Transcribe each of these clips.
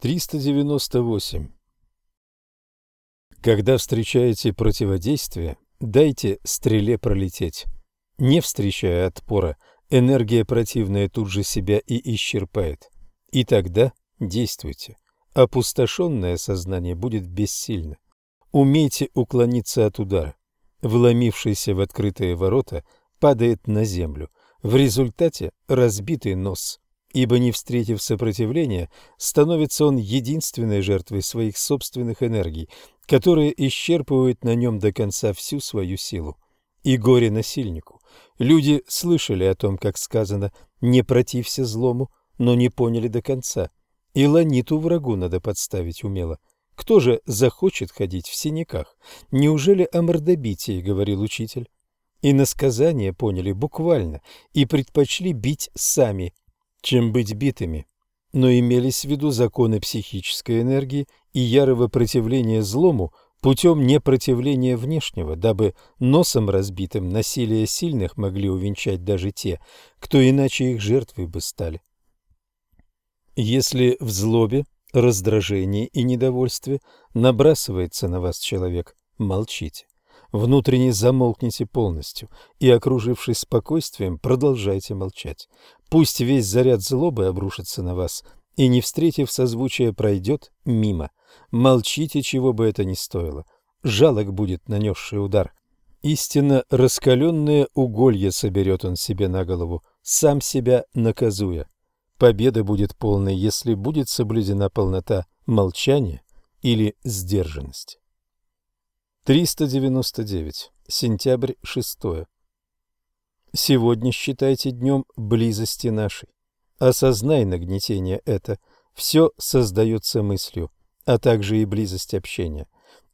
398. Когда встречаете противодействие, дайте стреле пролететь. Не встречая отпора, энергия противная тут же себя и исчерпает. И тогда действуйте. Опустошенное сознание будет бессильно. Умейте уклониться от удара. Вломившийся в открытые ворота падает на землю. В результате разбитый нос ибо, не встретив сопротивления, становится он единственной жертвой своих собственных энергий, которые исчерпывают на нем до конца всю свою силу. И горе насильнику. Люди слышали о том, как сказано «не протився злому», но не поняли до конца. И ланиту врагу надо подставить умело. Кто же захочет ходить в синяках? Неужели о мордобитии, говорил учитель? И на сказание поняли буквально и предпочли бить сами, чем быть битыми, но имелись в виду законы психической энергии и ярого противления злому путем непротивления внешнего, дабы носом разбитым насилие сильных могли увенчать даже те, кто иначе их жертвой бы стали. Если в злобе, раздражении и недовольстве набрасывается на вас человек, молчите. Внутренне замолкните полностью и, окружившись спокойствием, продолжайте молчать. Пусть весь заряд злобы обрушится на вас и, не встретив созвучия, пройдет мимо. Молчите, чего бы это ни стоило. Жалок будет нанесший удар. Истинно раскаленное уголье соберет он себе на голову, сам себя наказуя. Победа будет полной, если будет соблюдена полнота молчания или сдержанность. 399. Сентябрь 6. Сегодня считайте днем близости нашей. Осознай нагнетение это. Все создается мыслью, а также и близость общения.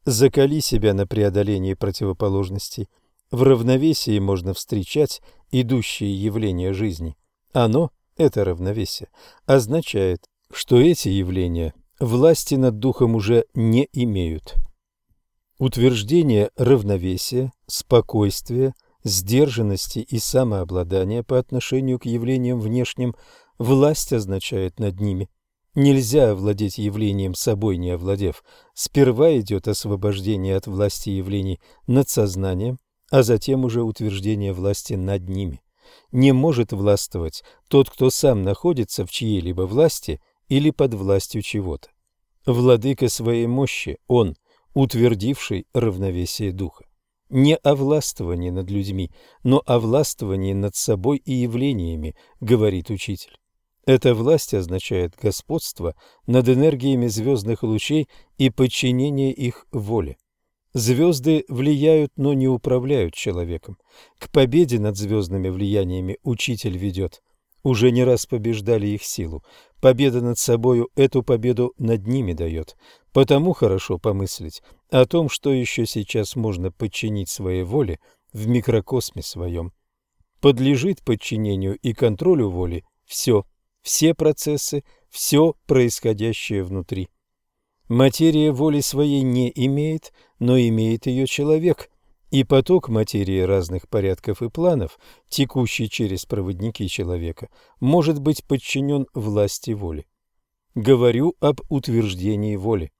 Закали себя на преодолении противоположностей. В равновесии можно встречать идущие явления жизни. Оно, это равновесие, означает, что эти явления власти над духом уже не имеют. Утверждение равновесия, спокойствия, сдержанности и самообладания по отношению к явлениям внешним власть означает над ними. Нельзя овладеть явлением собой, не овладев. Сперва идет освобождение от власти явлений над сознанием, а затем уже утверждение власти над ними. Не может властвовать тот, кто сам находится в чьей-либо власти или под властью чего-то. Владыка своей мощи, он – утвердивший равновесие духа. Не о властвовании над людьми, но о властвовании над собой и явлениями, говорит учитель. Эта власть означает господство над энергиями звездных лучей и подчинение их воле. Звезды влияют, но не управляют человеком. К победе над звездными влияниями учитель ведет. Уже не раз побеждали их силу. Победа над собою эту победу над ними дает. Потому хорошо помыслить о том, что еще сейчас можно подчинить своей воле в микрокосме своем. Подлежит подчинению и контролю воли все, все процессы, все происходящее внутри. Материя воли своей не имеет, но имеет ее человек, и поток материи разных порядков и планов, текущий через проводники человека, может быть подчинен власти воли. Говорю об утверждении воли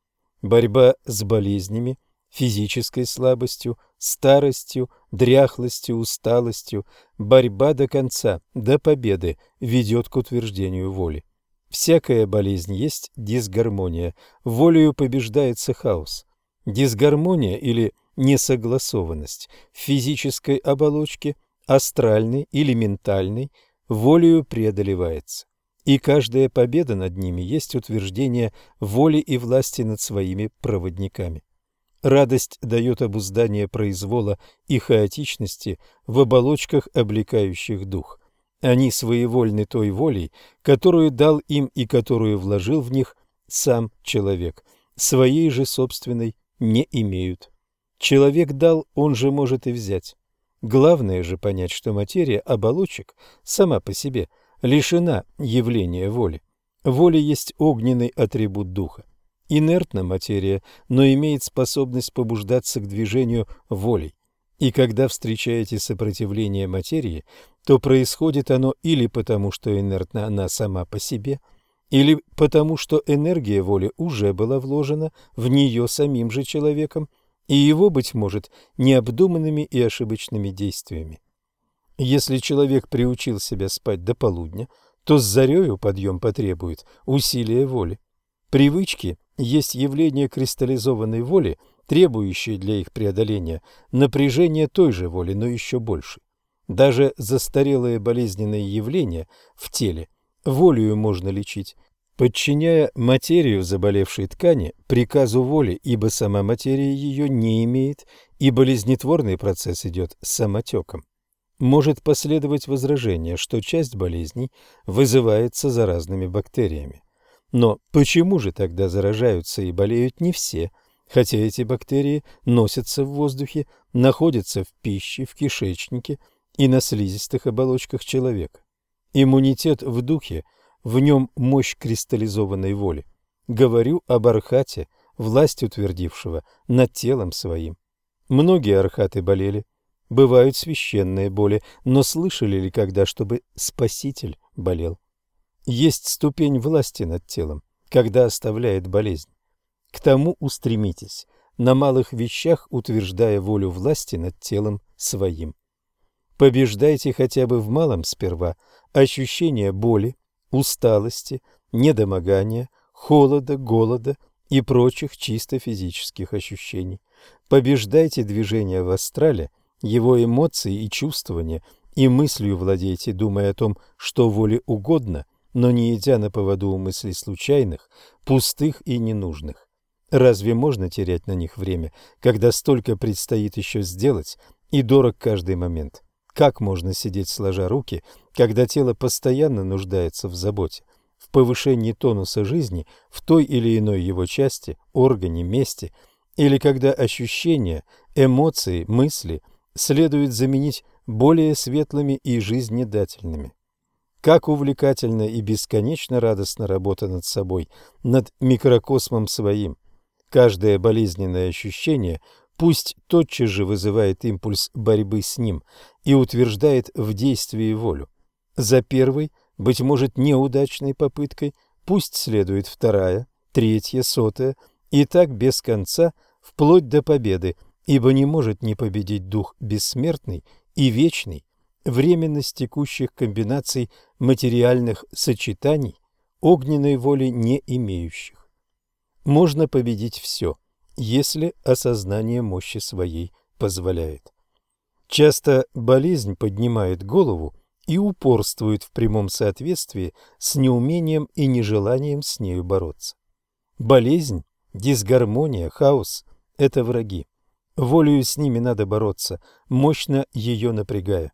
борьба с болезнями, физической слабостью, старостью, дряхлостью, усталостью, борьба до конца, до победы ведет к утверждению воли. Всякая болезнь есть дисгармония, волею побеждается хаос. Дисгармония или несогласованность в физической оболочке, астральной или ментальной, волею преодолевается и каждая победа над ними есть утверждение воли и власти над своими проводниками. Радость дает обуздание произвола и хаотичности в оболочках, облекающих дух. Они своевольны той волей, которую дал им и которую вложил в них сам человек. Своей же собственной не имеют. Человек дал, он же может и взять. Главное же понять, что материя оболочек сама по себе – лишена явления воли. Воля есть огненный атрибут духа. Инертна материя, но имеет способность побуждаться к движению волей. И когда встречаете сопротивление материи, то происходит оно или потому, что инертна она сама по себе, или потому что энергия воли уже была вложена в нее самим же человеком и его, быть может, необдуманными и ошибочными действиями. Если человек приучил себя спать до полудня, то с зарею подъем потребует усилия воли. Привычки есть явление кристаллизованной воли, требующее для их преодоления напряжения той же воли, но еще больше. Даже застарелые болезненные явления в теле волею можно лечить, подчиняя материю заболевшей ткани приказу воли, ибо сама материя ее не имеет, и болезнетворный процесс идет самотеком. Может последовать возражение, что часть болезней вызывается заразными бактериями. Но почему же тогда заражаются и болеют не все, хотя эти бактерии носятся в воздухе, находятся в пище, в кишечнике и на слизистых оболочках человека? Иммунитет в духе, в нем мощь кристаллизованной воли. Говорю об архате, власть утвердившего над телом своим. Многие архаты болели, бывают священные боли, но слышали ли когда, чтобы Спаситель болел? Есть ступень власти над телом, когда оставляет болезнь. К тому устремитесь, на малых вещах утверждая волю власти над телом своим. Побеждайте хотя бы в малом сперва ощущение боли, усталости, недомогания, холода, голода и прочих чисто физических ощущений. Побеждайте движение в астрале, его эмоции и чувствования, и мыслью владейте, думая о том, что воле угодно – но не идя на поводу у мыслей случайных, пустых и ненужных. Разве можно терять на них время, когда столько предстоит еще сделать и дорог каждый момент? Как можно сидеть сложа руки, когда тело постоянно нуждается в заботе, в повышении тонуса жизни в той или иной его части, органе, месте, или когда ощущения, эмоции, мысли следует заменить более светлыми и жизнедательными? Как увлекательно и бесконечно радостна работа над собой, над микрокосмом своим. Каждое болезненное ощущение пусть тотчас же вызывает импульс борьбы с ним и утверждает в действии волю. За первой, быть может, неудачной попыткой пусть следует вторая, третья, сотая, и так без конца, вплоть до победы, ибо не может не победить дух бессмертный и вечный, временность текущих комбинаций материальных сочетаний, огненной воли не имеющих. Можно победить все, если осознание мощи своей позволяет. Часто болезнь поднимает голову и упорствует в прямом соответствии с неумением и нежеланием с нею бороться. Болезнь, дисгармония, хаос – это враги. Волею с ними надо бороться, мощно ее напрягая.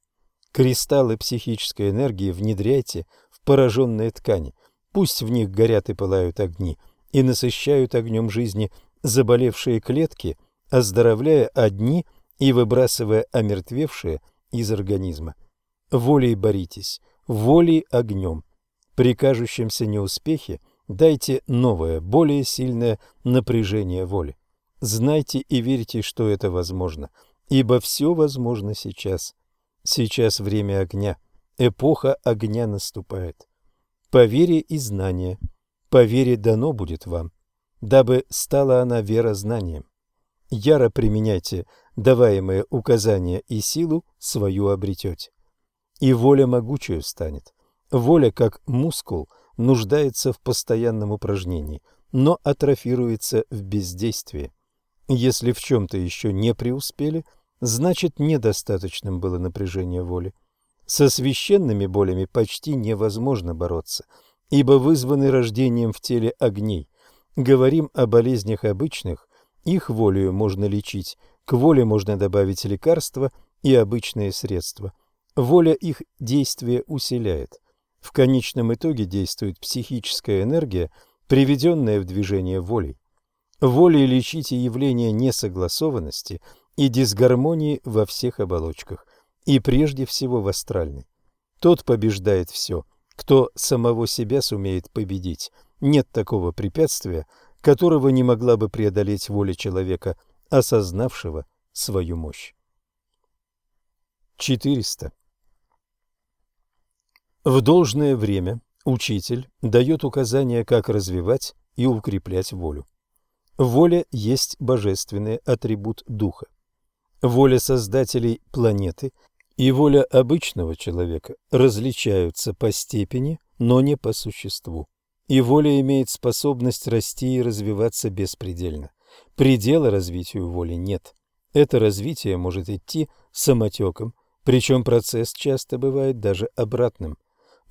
Кристаллы психической энергии внедряйте в пораженные ткани. Пусть в них горят и пылают огни, и насыщают огнем жизни заболевшие клетки, оздоровляя одни и выбрасывая омертвевшие из организма. Волей боритесь, волей огнем. При кажущемся неуспехе дайте новое, более сильное напряжение воли. Знайте и верьте, что это возможно, ибо все возможно сейчас. Сейчас время огня, эпоха огня наступает. По вере и знание, по вере дано будет вам, дабы стала она вера знанием. Яро применяйте даваемые указания и силу свою обретете. И воля могучую станет. Воля, как мускул, нуждается в постоянном упражнении, но атрофируется в бездействии. Если в чем-то еще не преуспели – значит недостаточным было напряжение воли. Со священными болями почти невозможно бороться, ибо вызваны рождением в теле огней. Говорим о болезнях обычных, их волею можно лечить, к воле можно добавить лекарства и обычные средства. Воля их действия усиляет. В конечном итоге действует психическая энергия, приведенная в движение волей. Волей лечите явление несогласованности – и дисгармонии во всех оболочках, и прежде всего в астральной. Тот побеждает все, кто самого себя сумеет победить. Нет такого препятствия, которого не могла бы преодолеть воля человека, осознавшего свою мощь. 400. В должное время Учитель дает указания, как развивать и укреплять волю. Воля есть божественный атрибут духа. Воля создателей планеты и воля обычного человека различаются по степени, но не по существу. И воля имеет способность расти и развиваться беспредельно. Предела развитию воли нет. Это развитие может идти самотеком, причем процесс часто бывает даже обратным.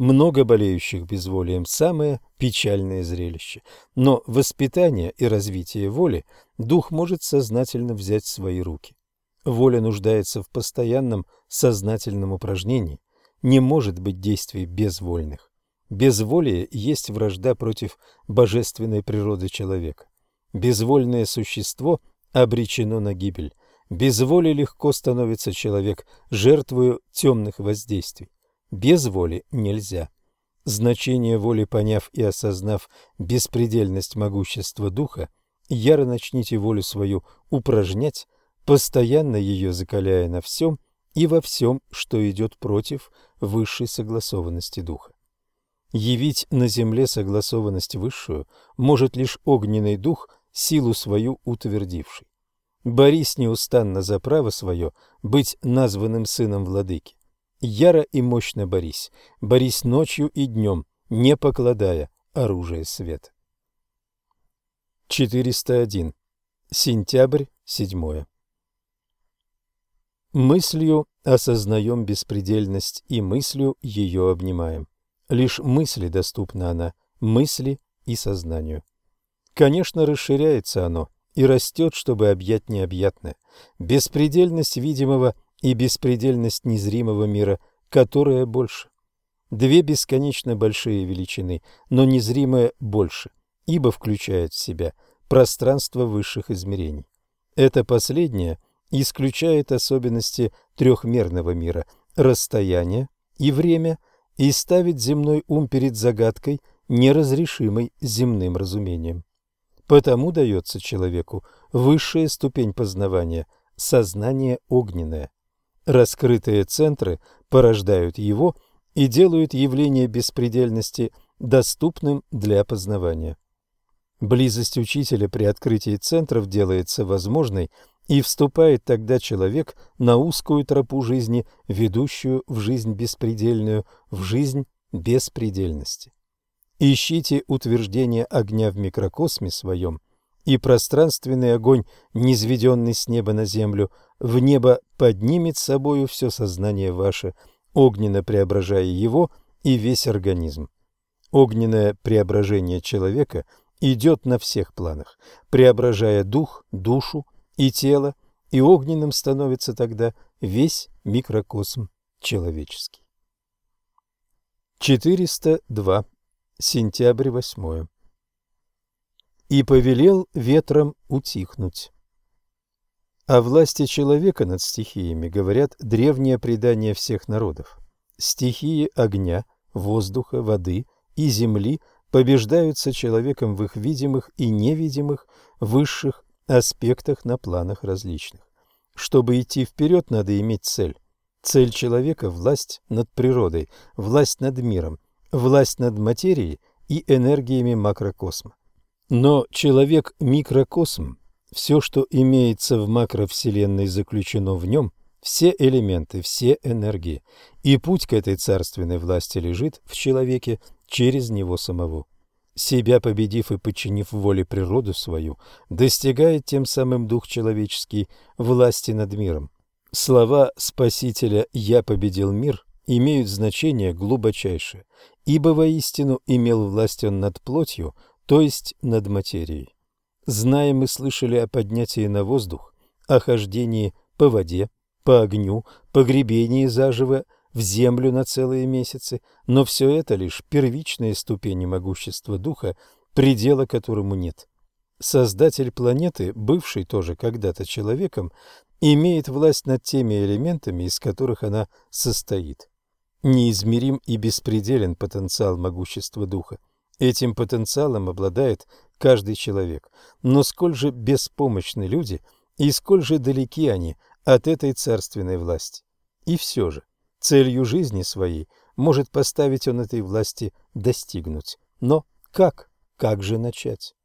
Много болеющих безволием – самое печальное зрелище. Но воспитание и развитие воли дух может сознательно взять в свои руки. Воля нуждается в постоянном сознательном упражнении. Не может быть действий безвольных. Безволие есть вражда против божественной природы человека. Безвольное существо обречено на гибель. Без легко становится человек жертвою темных воздействий. Без воли нельзя. Значение воли поняв и осознав беспредельность могущества духа, яро начните волю свою упражнять, постоянно ее закаляя на всем и во всем, что идет против высшей согласованности духа. Явить на земле согласованность высшую может лишь огненный дух, силу свою утвердивший. Борись неустанно за право свое быть названным сыном владыки. Яро и мощно борись, борись ночью и днем, не покладая оружие света. 401. Сентябрь, 7. Мыслью осознаем беспредельность и мыслью ее обнимаем. Лишь мысли доступна она, мысли и сознанию. Конечно, расширяется оно и растет, чтобы объять необъятное. Беспредельность видимого и беспредельность незримого мира, которая больше. Две бесконечно большие величины, но незримое больше, ибо включает в себя пространство высших измерений. Это последнее исключает особенности трехмерного мира, расстояние и время, и ставит земной ум перед загадкой, неразрешимой земным разумением. Потому дается человеку высшая ступень познавания – сознание огненное. Раскрытые центры порождают его и делают явление беспредельности доступным для познавания. Близость учителя при открытии центров делается возможной, и вступает тогда человек на узкую тропу жизни, ведущую в жизнь беспредельную, в жизнь беспредельности. Ищите утверждение огня в микрокосме своем, и пространственный огонь, низведенный с неба на землю, в небо поднимет собою все сознание ваше, огненно преображая его и весь организм. Огненное преображение человека идет на всех планах, преображая дух, душу и тело, и огненным становится тогда весь микрокосм человеческий. 402. Сентябрь 8. И повелел ветром утихнуть. О власти человека над стихиями говорят древние предания всех народов. Стихии огня, воздуха, воды и земли побеждаются человеком в их видимых и невидимых высших аспектах на планах различных. Чтобы идти вперед, надо иметь цель. Цель человека – власть над природой, власть над миром, власть над материей и энергиями макрокосма. Но человек – микрокосм. Все, что имеется в макровселенной, заключено в нем, все элементы, все энергии. И путь к этой царственной власти лежит в человеке через него самого. Себя победив и подчинив воле природу свою, достигает тем самым дух человеческий власти над миром. Слова Спасителя «Я победил мир» имеют значение глубочайшее, ибо воистину имел власть он над плотью – то есть над материей. Зная мы слышали о поднятии на воздух, о хождении по воде, по огню, погребении заживо в землю на целые месяцы, но все это лишь первичные ступени могущества духа, предела которому нет. Создатель планеты, бывший тоже когда-то человеком, имеет власть над теми элементами, из которых она состоит. Неизмерим и беспределен потенциал могущества духа. Этим потенциалом обладает каждый человек. Но сколь же беспомощны люди и сколь же далеки они от этой царственной власти. И все же целью жизни своей может поставить он этой власти достигнуть. Но как? Как же начать?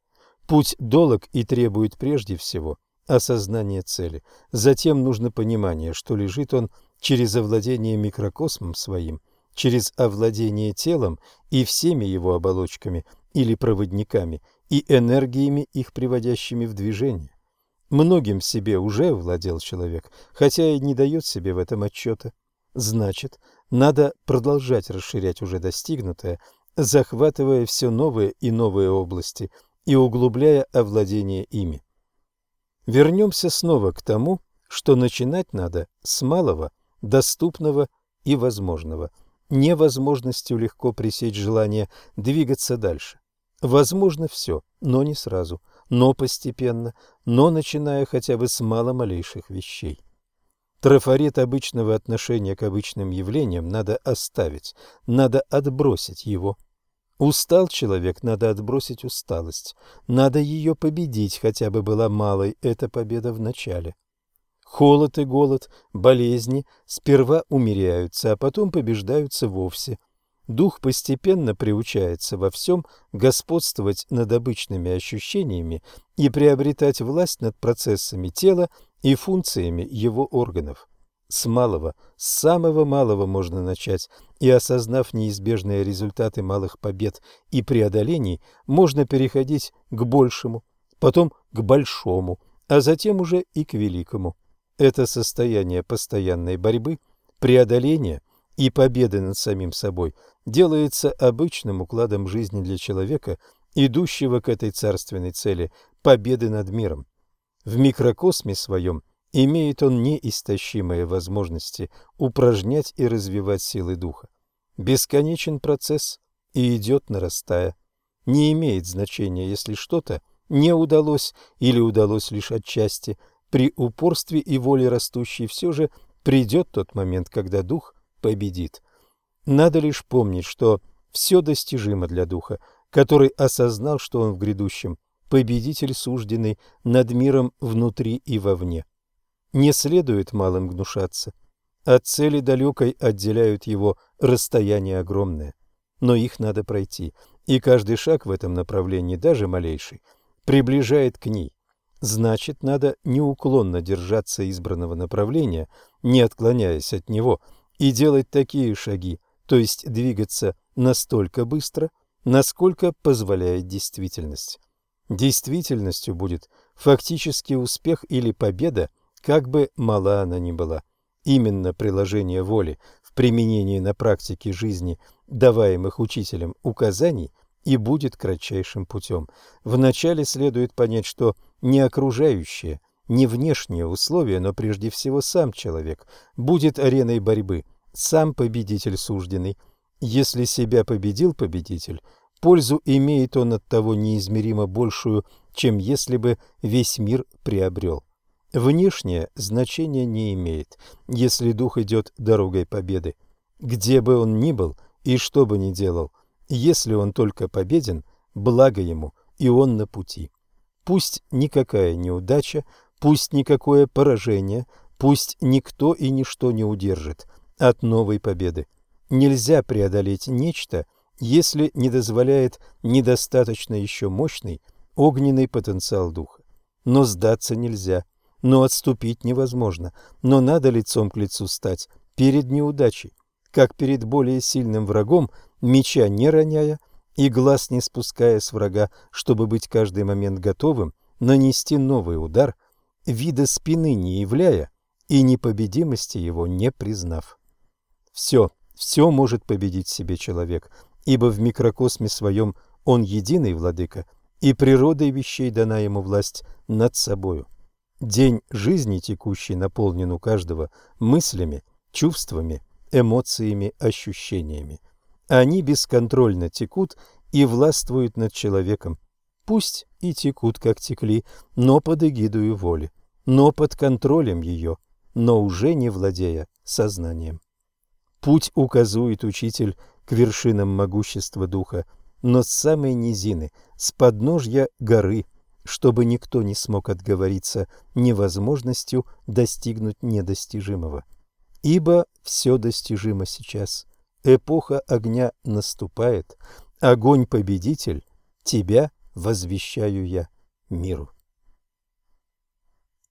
Путь долог и требует прежде всего осознания цели. Затем нужно понимание, что лежит он через овладение микрокосмом своим, через овладение телом и всеми его оболочками или проводниками и энергиями, их приводящими в движение. Многим себе уже владел человек, хотя и не дает себе в этом отчета. Значит, надо продолжать расширять уже достигнутое, захватывая все новые и новые области и углубляя овладение ими. Вернемся снова к тому, что начинать надо с малого, доступного и возможного. Невозможностью легко пресечь желание двигаться дальше. Возможно все, но не сразу, но постепенно, но начиная хотя бы с мало-малейших вещей. Трафарет обычного отношения к обычным явлениям надо оставить, надо отбросить его. Устал человек, надо отбросить усталость, надо ее победить, хотя бы была малой эта победа в начале. Холод и голод, болезни сперва умеряются, а потом побеждаются вовсе. Дух постепенно приучается во всем господствовать над обычными ощущениями и приобретать власть над процессами тела и функциями его органов. С малого, с самого малого можно начать, и осознав неизбежные результаты малых побед и преодолений, можно переходить к большему, потом к большому, а затем уже и к великому. Это состояние постоянной борьбы, преодоления и победы над самим собой делается обычным укладом жизни для человека, идущего к этой царственной цели победы над миром. В микрокосме своем имеет он неистощимые возможности упражнять и развивать силы духа. Бесконечен процесс и идет нарастая. Не имеет значения, если что-то не удалось или удалось лишь отчасти. При упорстве и воле растущей все же придет тот момент, когда дух победит. Надо лишь помнить, что все достижимо для духа, который осознал, что он в грядущем победитель сужденный над миром внутри и вовне. Не следует малым гнушаться. От цели далекой отделяют его расстояние огромное. Но их надо пройти, и каждый шаг в этом направлении, даже малейший, приближает к ней. Значит, надо неуклонно держаться избранного направления, не отклоняясь от него, и делать такие шаги, то есть двигаться настолько быстро, насколько позволяет действительность. Действительностью будет фактический успех или победа, как бы мала она ни была. Именно приложение воли в применении на практике жизни даваемых учителем указаний и будет кратчайшим путем. Вначале следует понять, что не окружающие, не внешние условия, но прежде всего сам человек будет ареной борьбы, сам победитель сужденный. Если себя победил победитель, Пользу имеет он от того неизмеримо большую, чем если бы весь мир приобрел. Внешнее значение не имеет, если дух идет дорогой победы. Где бы он ни был и что бы ни делал, если он только победен, благо ему, и он на пути. Пусть никакая неудача, пусть никакое поражение, пусть никто и ничто не удержит от новой победы. Нельзя преодолеть нечто – если не дозволяет недостаточно еще мощный огненный потенциал духа. Но сдаться нельзя, но отступить невозможно, но надо лицом к лицу стать перед неудачей, как перед более сильным врагом, меча не роняя и глаз не спуская с врага, чтобы быть каждый момент готовым нанести новый удар, вида спины не являя и непобедимости его не признав. Все, все может победить себе человек – ибо в микрокосме своем он единый владыка, и природой вещей дана ему власть над собою. День жизни текущий наполнен у каждого мыслями, чувствами, эмоциями, ощущениями. Они бесконтрольно текут и властвуют над человеком. Пусть и текут, как текли, но под эгидою воли, но под контролем ее, но уже не владея сознанием. Путь указует учитель к вершинам могущества духа, но с самой низины, с подножья горы, чтобы никто не смог отговориться невозможностью достигнуть недостижимого. Ибо все достижимо сейчас. Эпоха огня наступает. Огонь-победитель, тебя возвещаю я миру.